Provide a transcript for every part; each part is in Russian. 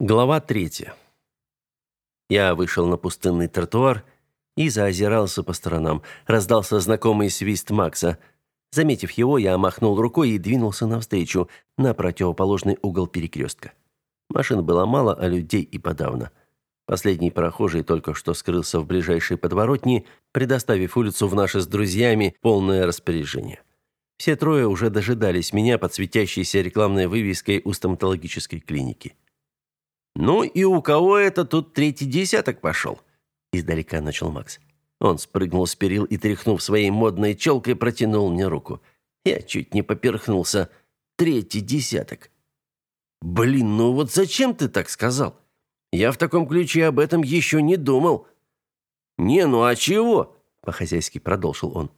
Глава третья. Я вышел на пустынный тротуар и заозирался по сторонам. Раздался знакомый свист Макса. Заметив его, я махнул рукой и двинулся навстречу, на противоположный угол перекрестка. Машин было мало, а людей и подавно. Последний прохожий только что скрылся в ближайшей подворотне, предоставив улицу в наше с друзьями полное распоряжение. Все трое уже дожидались меня под светящейся рекламной вывеской у стоматологической клиники. «Ну и у кого это тут третий десяток пошел?» Издалека начал Макс. Он спрыгнул с перил и, тряхнув своей модной челкой, протянул мне руку. Я чуть не поперхнулся. Третий десяток. «Блин, ну вот зачем ты так сказал? Я в таком ключе об этом еще не думал». «Не, ну а чего?» – по-хозяйски продолжил он.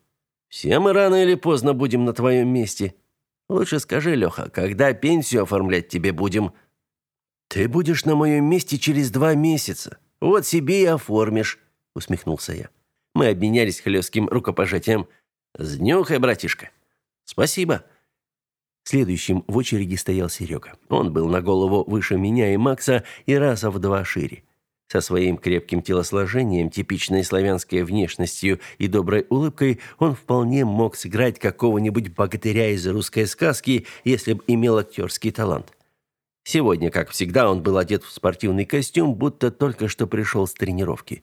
«Все мы рано или поздно будем на твоем месте. Лучше скажи, Леха, когда пенсию оформлять тебе будем?» «Ты будешь на моем месте через два месяца. Вот себе и оформишь», — усмехнулся я. Мы обменялись хлестким рукопожатием. «Сднюхай, братишка». «Спасибо». Следующим в очереди стоял Серега. Он был на голову выше меня и Макса и раза в два шире. Со своим крепким телосложением, типичной славянской внешностью и доброй улыбкой он вполне мог сыграть какого-нибудь богатыря из русской сказки, если бы имел актерский талант. Сегодня, как всегда, он был одет в спортивный костюм, будто только что пришел с тренировки.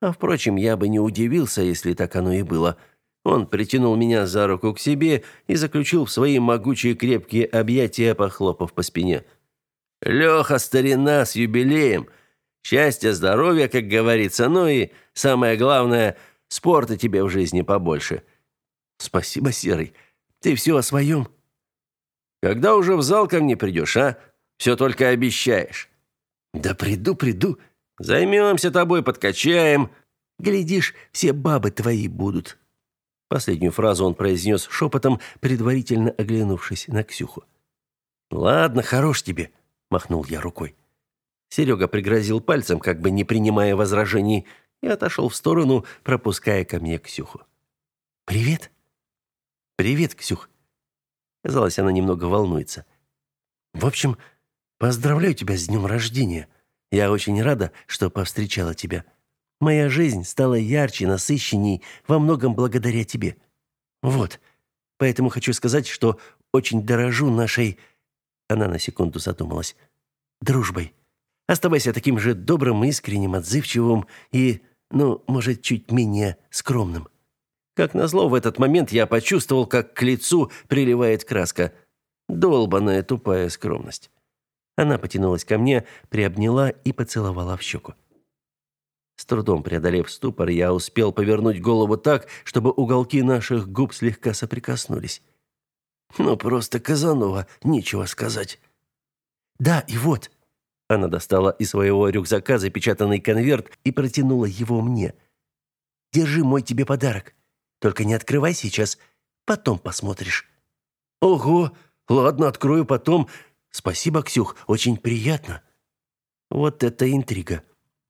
А впрочем, я бы не удивился, если так оно и было. Он притянул меня за руку к себе и заключил в свои могучие крепкие объятия, похлопав по спине. «Леха, старина, с юбилеем! Счастья, здоровья, как говорится, ну и, самое главное, спорта тебе в жизни побольше». «Спасибо, Серый. Ты все о своем?» «Когда уже в зал ко мне придешь, а?» Все только обещаешь». «Да приду, приду. Займемся тобой, подкачаем. Глядишь, все бабы твои будут». Последнюю фразу он произнес шепотом, предварительно оглянувшись на Ксюху. «Ладно, хорош тебе», — махнул я рукой. Серега пригрозил пальцем, как бы не принимая возражений, и отошел в сторону, пропуская ко мне Ксюху. «Привет». «Привет, Ксюх». Казалось, она немного волнуется. «В общем, Поздравляю тебя с днем рождения. Я очень рада, что повстречала тебя. Моя жизнь стала ярче, насыщенней во многом благодаря тебе. Вот. Поэтому хочу сказать, что очень дорожу нашей Она на секунду задумалась. дружбой. Оставайся таким же добрым, искренним, отзывчивым и, ну, может, чуть менее скромным. Как назло, в этот момент я почувствовал, как к лицу приливает краска. Долбаная тупая скромность. Она потянулась ко мне, приобняла и поцеловала в щеку. С трудом преодолев ступор, я успел повернуть голову так, чтобы уголки наших губ слегка соприкоснулись. Ну, просто Казанова, нечего сказать. Да, и вот. Она достала из своего рюкзака запечатанный конверт и протянула его мне. Держи мой тебе подарок. Только не открывай сейчас, потом посмотришь. Ого, ладно, открою потом. Спасибо, Ксюх, очень приятно. Вот это интрига.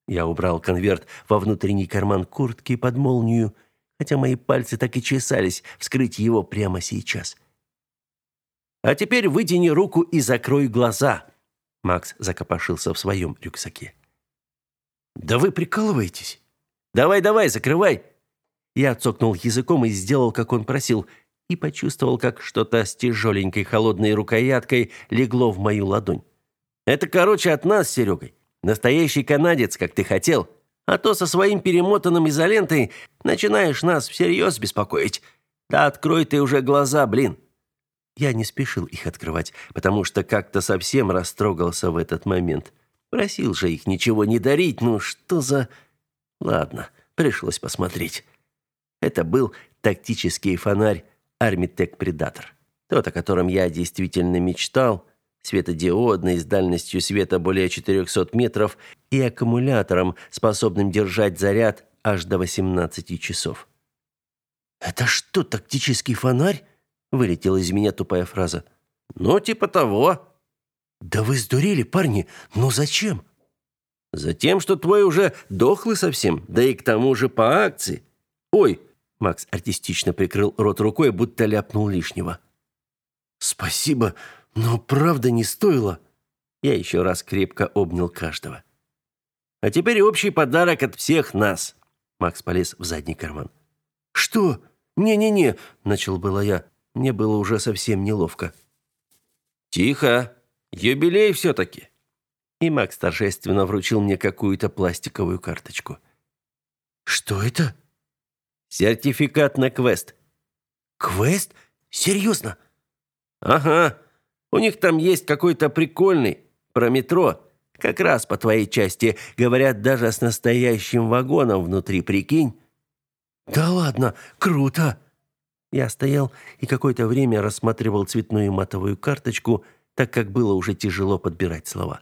Я убрал конверт во внутренний карман куртки под молнию, хотя мои пальцы так и чесались вскрыть его прямо сейчас. А теперь вытяни руку и закрой глаза. Макс закопошился в своем рюкзаке. Да вы прикалываетесь? Давай, давай, закрывай. Я цокнул языком и сделал, как он просил и почувствовал, как что-то с тяжеленькой холодной рукояткой легло в мою ладонь. «Это, короче, от нас, Серегой. Настоящий канадец, как ты хотел. А то со своим перемотанным изолентой начинаешь нас всерьез беспокоить. Да открой ты уже глаза, блин!» Я не спешил их открывать, потому что как-то совсем растрогался в этот момент. Просил же их ничего не дарить, ну что за... Ладно, пришлось посмотреть. Это был тактический фонарь Армитек Предатор. Тот, о котором я действительно мечтал, светодиодный с дальностью света более 400 метров и аккумулятором, способным держать заряд аж до 18 часов. «Это что, тактический фонарь?» – вылетела из меня тупая фраза. «Ну, типа того». «Да вы сдурели, парни, но зачем?» «Затем, что твой уже дохлый совсем, да и к тому же по акции. Ой, Макс артистично прикрыл рот рукой, будто ляпнул лишнего. «Спасибо, но правда не стоило». Я еще раз крепко обнял каждого. А теперь общий подарок от всех нас. Макс полез в задний карман. Что? Не-не-не, начал было я. Мне было уже совсем неловко. Тихо. Юбилей все таки И Макс торжественно вручил мне какую-то пластиковую карточку. Что это? Сертификат на квест. Квест? Серьезно? Ага. У них там есть какой-то прикольный про метро. Как раз по твоей части. Говорят, даже с настоящим вагоном внутри, прикинь. Да ладно, круто. Я стоял и какое-то время рассматривал цветную матовую карточку, так как было уже тяжело подбирать слова.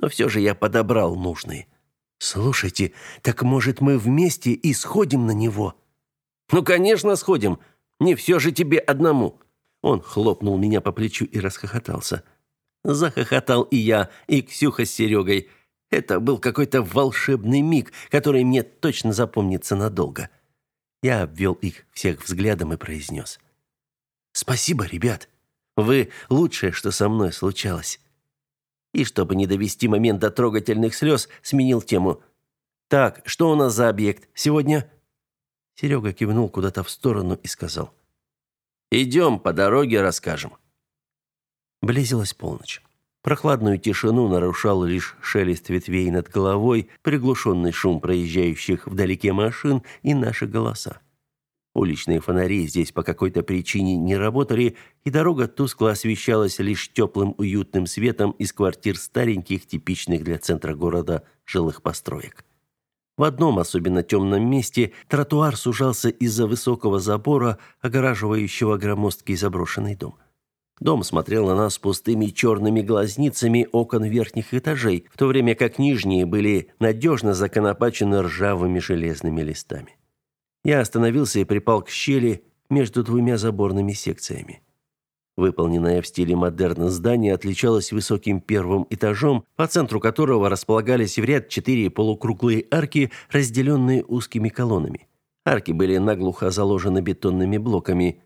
Но все же я подобрал нужные. Слушайте, так может мы вместе и сходим на него? Ну, конечно, сходим. Не все же тебе одному. Он хлопнул меня по плечу и расхохотался. Захохотал и я, и Ксюха с Серегой. Это был какой-то волшебный миг, который мне точно запомнится надолго. Я обвел их всех взглядом и произнес. «Спасибо, ребят. Вы лучшее, что со мной случалось». И чтобы не довести момент до трогательных слез, сменил тему. «Так, что у нас за объект сегодня?» Серега кивнул куда-то в сторону и сказал. «Идем, по дороге расскажем». Близилась полночь. Прохладную тишину нарушал лишь шелест ветвей над головой, приглушенный шум проезжающих вдалеке машин и наши голоса. Уличные фонари здесь по какой-то причине не работали, и дорога тускло освещалась лишь теплым уютным светом из квартир стареньких, типичных для центра города жилых построек. В одном особенно темном месте тротуар сужался из-за высокого забора, огораживающего громоздкий заброшенный дом. Дом смотрел на нас пустыми черными глазницами окон верхних этажей, в то время как нижние были надежно законопачены ржавыми железными листами. Я остановился и припал к щели между двумя заборными секциями. Выполненное в стиле модерн здание отличалось высоким первым этажом, по центру которого располагались в ряд четыре полукруглые арки, разделенные узкими колоннами. Арки были наглухо заложены бетонными блоками.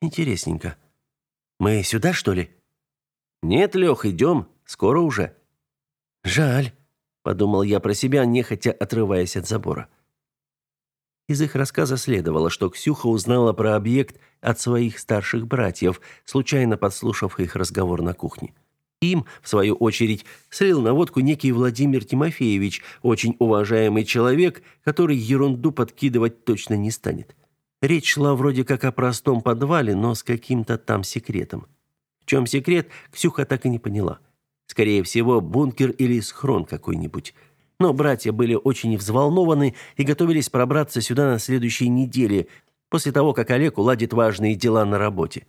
Интересненько. Мы сюда, что ли? Нет, Лех, идем. Скоро уже. Жаль, подумал я про себя, нехотя отрываясь от забора. Из их рассказа следовало, что Ксюха узнала про объект от своих старших братьев, случайно подслушав их разговор на кухне. Им, в свою очередь, слил на водку некий Владимир Тимофеевич, очень уважаемый человек, который ерунду подкидывать точно не станет. Речь шла вроде как о простом подвале, но с каким-то там секретом. В чем секрет, Ксюха так и не поняла. Скорее всего, бункер или схрон какой-нибудь. Но братья были очень взволнованы и готовились пробраться сюда на следующей неделе, после того, как Олег уладит важные дела на работе.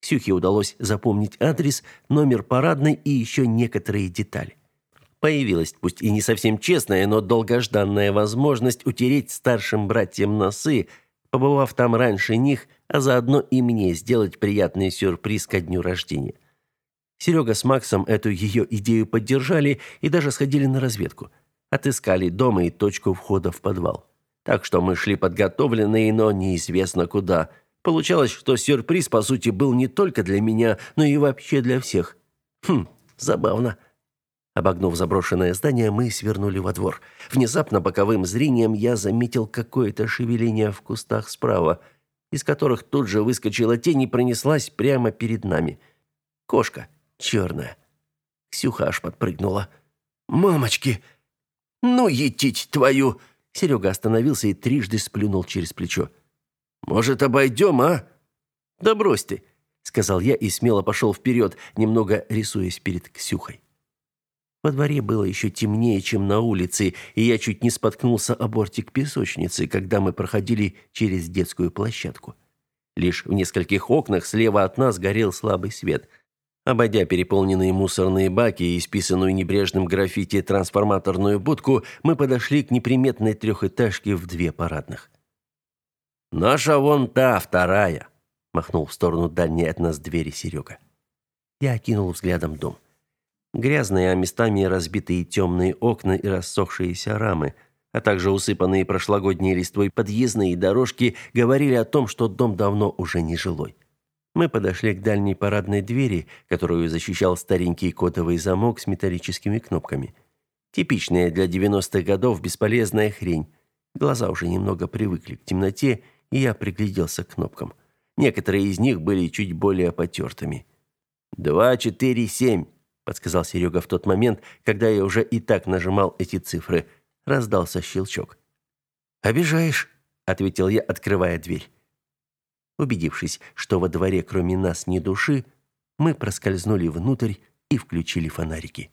Ксюхе удалось запомнить адрес, номер парадной и еще некоторые детали. Появилась, пусть и не совсем честная, но долгожданная возможность утереть старшим братьям носы, побывав там раньше них, а заодно и мне сделать приятный сюрприз ко дню рождения. Серега с Максом эту ее идею поддержали и даже сходили на разведку – Отыскали дом и точку входа в подвал. Так что мы шли подготовленные, но неизвестно куда. Получалось, что сюрприз, по сути, был не только для меня, но и вообще для всех. Хм, забавно. Обогнув заброшенное здание, мы свернули во двор. Внезапно боковым зрением я заметил какое-то шевеление в кустах справа, из которых тут же выскочила тень и пронеслась прямо перед нами. Кошка, черная. Ксюха аж подпрыгнула. «Мамочки!» «Ну, етить твою!» Серега остановился и трижды сплюнул через плечо. «Может, обойдем, а?» «Да брось ты», — сказал я и смело пошел вперед, немного рисуясь перед Ксюхой. Во дворе было еще темнее, чем на улице, и я чуть не споткнулся о бортик песочницы, когда мы проходили через детскую площадку. Лишь в нескольких окнах слева от нас горел слабый свет — Обойдя переполненные мусорные баки и исписанную небрежным граффити трансформаторную будку, мы подошли к неприметной трехэтажке в две парадных. «Наша вон та, вторая», — махнул в сторону дальней от нас двери Серега. Я окинул взглядом дом. Грязные, а местами разбитые темные окна и рассохшиеся рамы, а также усыпанные прошлогодней листвой подъездные дорожки говорили о том, что дом давно уже не жилой. Мы подошли к дальней парадной двери, которую защищал старенький кодовый замок с металлическими кнопками. Типичная для 90-х годов бесполезная хрень. Глаза уже немного привыкли к темноте, и я пригляделся к кнопкам. Некоторые из них были чуть более потертыми. «Два, четыре, семь», — подсказал Серега в тот момент, когда я уже и так нажимал эти цифры. Раздался щелчок. «Обижаешь», — ответил я, открывая дверь. Убедившись, что во дворе кроме нас ни души, мы проскользнули внутрь и включили фонарики.